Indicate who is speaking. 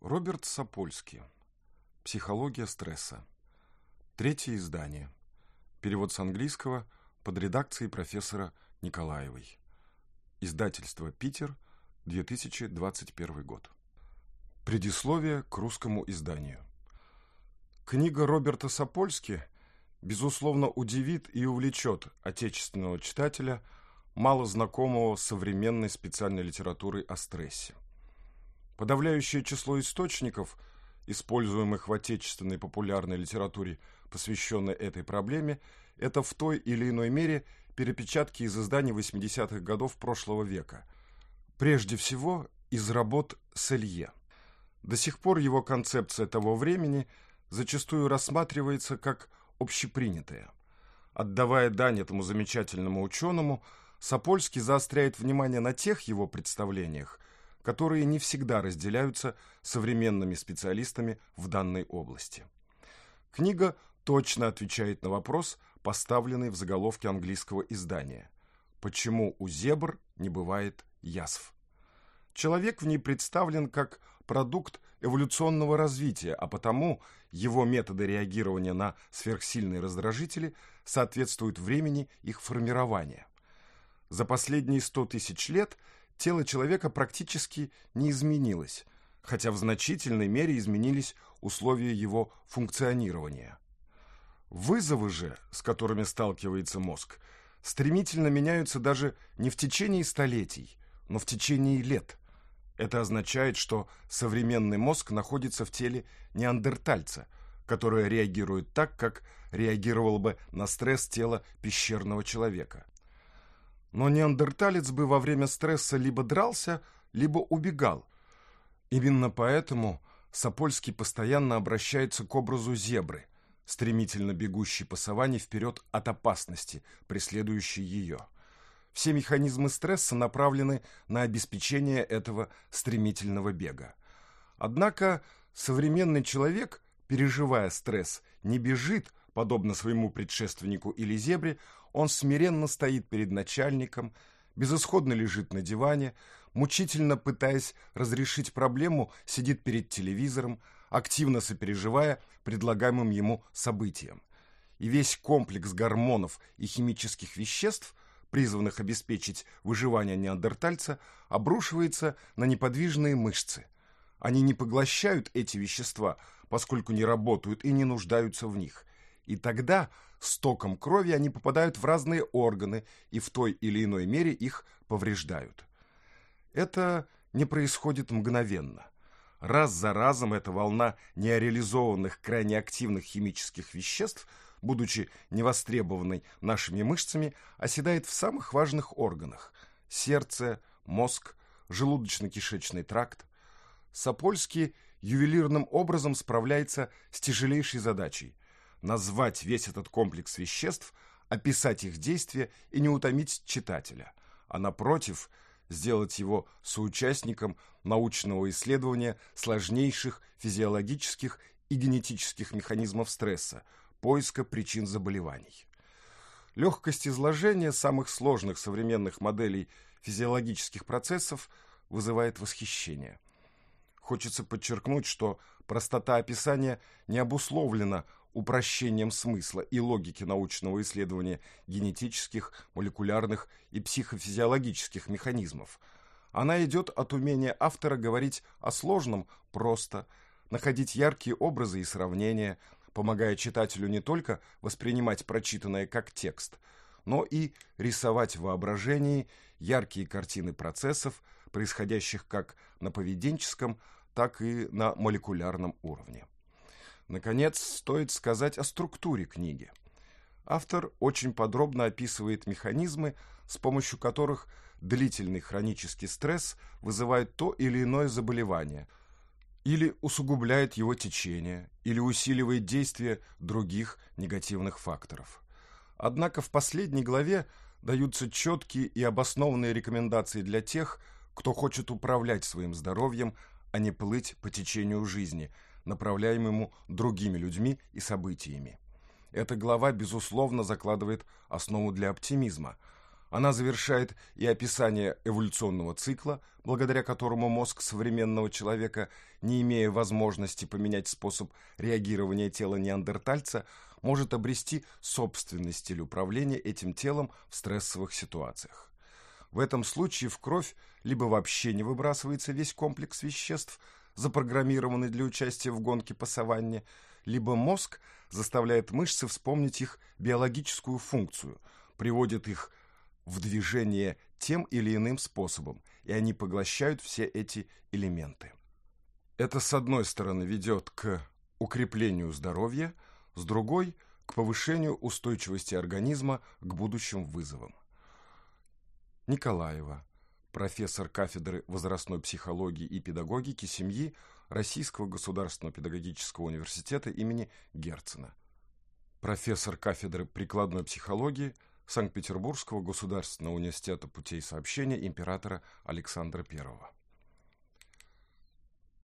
Speaker 1: Роберт Сапольски. Психология стресса. Третье издание. Перевод с английского под редакцией профессора Николаевой. Издательство «Питер», 2021 год. Предисловие к русскому изданию. Книга Роберта Сапольски, безусловно, удивит и увлечет отечественного читателя, мало знакомого с современной специальной литературой о стрессе – Подавляющее число источников, используемых в отечественной популярной литературе, посвященной этой проблеме, это в той или иной мере перепечатки из изданий 80-х годов прошлого века. Прежде всего, из работ Селье. До сих пор его концепция того времени зачастую рассматривается как общепринятая. Отдавая дань этому замечательному ученому, Сапольский заостряет внимание на тех его представлениях – которые не всегда разделяются современными специалистами в данной области. Книга точно отвечает на вопрос, поставленный в заголовке английского издания «Почему у зебр не бывает язв?». Человек в ней представлен как продукт эволюционного развития, а потому его методы реагирования на сверхсильные раздражители соответствуют времени их формирования. За последние 100 тысяч лет – тело человека практически не изменилось, хотя в значительной мере изменились условия его функционирования. Вызовы же, с которыми сталкивается мозг, стремительно меняются даже не в течение столетий, но в течение лет. Это означает, что современный мозг находится в теле неандертальца, которое реагирует так, как реагировало бы на стресс тела пещерного человека. Но неандерталец бы во время стресса либо дрался, либо убегал. Именно поэтому Сапольский постоянно обращается к образу зебры, стремительно бегущей по саванне вперед от опасности, преследующей ее. Все механизмы стресса направлены на обеспечение этого стремительного бега. Однако современный человек, переживая стресс, не бежит, подобно своему предшественнику или зебре, он смиренно стоит перед начальником, безысходно лежит на диване, мучительно пытаясь разрешить проблему, сидит перед телевизором, активно сопереживая предлагаемым ему событиям. И весь комплекс гормонов и химических веществ, призванных обеспечить выживание неандертальца, обрушивается на неподвижные мышцы. Они не поглощают эти вещества, поскольку не работают и не нуждаются в них. И тогда с током крови они попадают в разные органы и в той или иной мере их повреждают. Это не происходит мгновенно. Раз за разом эта волна неореализованных крайне активных химических веществ, будучи невостребованной нашими мышцами, оседает в самых важных органах – сердце, мозг, желудочно-кишечный тракт. Сапольский ювелирным образом справляется с тяжелейшей задачей назвать весь этот комплекс веществ, описать их действие и не утомить читателя, а напротив, сделать его соучастником научного исследования сложнейших физиологических и генетических механизмов стресса, поиска причин заболеваний. Легкость изложения самых сложных современных моделей физиологических процессов вызывает восхищение. Хочется подчеркнуть, что простота описания не обусловлена упрощением смысла и логики научного исследования генетических, молекулярных и психофизиологических механизмов. Она идет от умения автора говорить о сложном просто, находить яркие образы и сравнения, помогая читателю не только воспринимать прочитанное как текст, но и рисовать в воображении яркие картины процессов, происходящих как на поведенческом, так и на молекулярном уровне. Наконец, стоит сказать о структуре книги. Автор очень подробно описывает механизмы, с помощью которых длительный хронический стресс вызывает то или иное заболевание, или усугубляет его течение, или усиливает действие других негативных факторов. Однако в последней главе даются четкие и обоснованные рекомендации для тех, кто хочет управлять своим здоровьем, а не плыть по течению жизни – направляемому другими людьми и событиями. Эта глава, безусловно, закладывает основу для оптимизма. Она завершает и описание эволюционного цикла, благодаря которому мозг современного человека, не имея возможности поменять способ реагирования тела неандертальца, может обрести собственный стиль управления этим телом в стрессовых ситуациях. В этом случае в кровь либо вообще не выбрасывается весь комплекс веществ – запрограммированы для участия в гонке по саванне, либо мозг заставляет мышцы вспомнить их биологическую функцию, приводит их в движение тем или иным способом, и они поглощают все эти элементы. Это, с одной стороны, ведет к укреплению здоровья, с другой – к повышению устойчивости организма к будущим вызовам. Николаева, профессор кафедры возрастной психологии и педагогики семьи Российского государственного педагогического университета имени Герцена, профессор кафедры прикладной психологии Санкт-Петербургского государственного университета путей сообщения императора Александра Первого.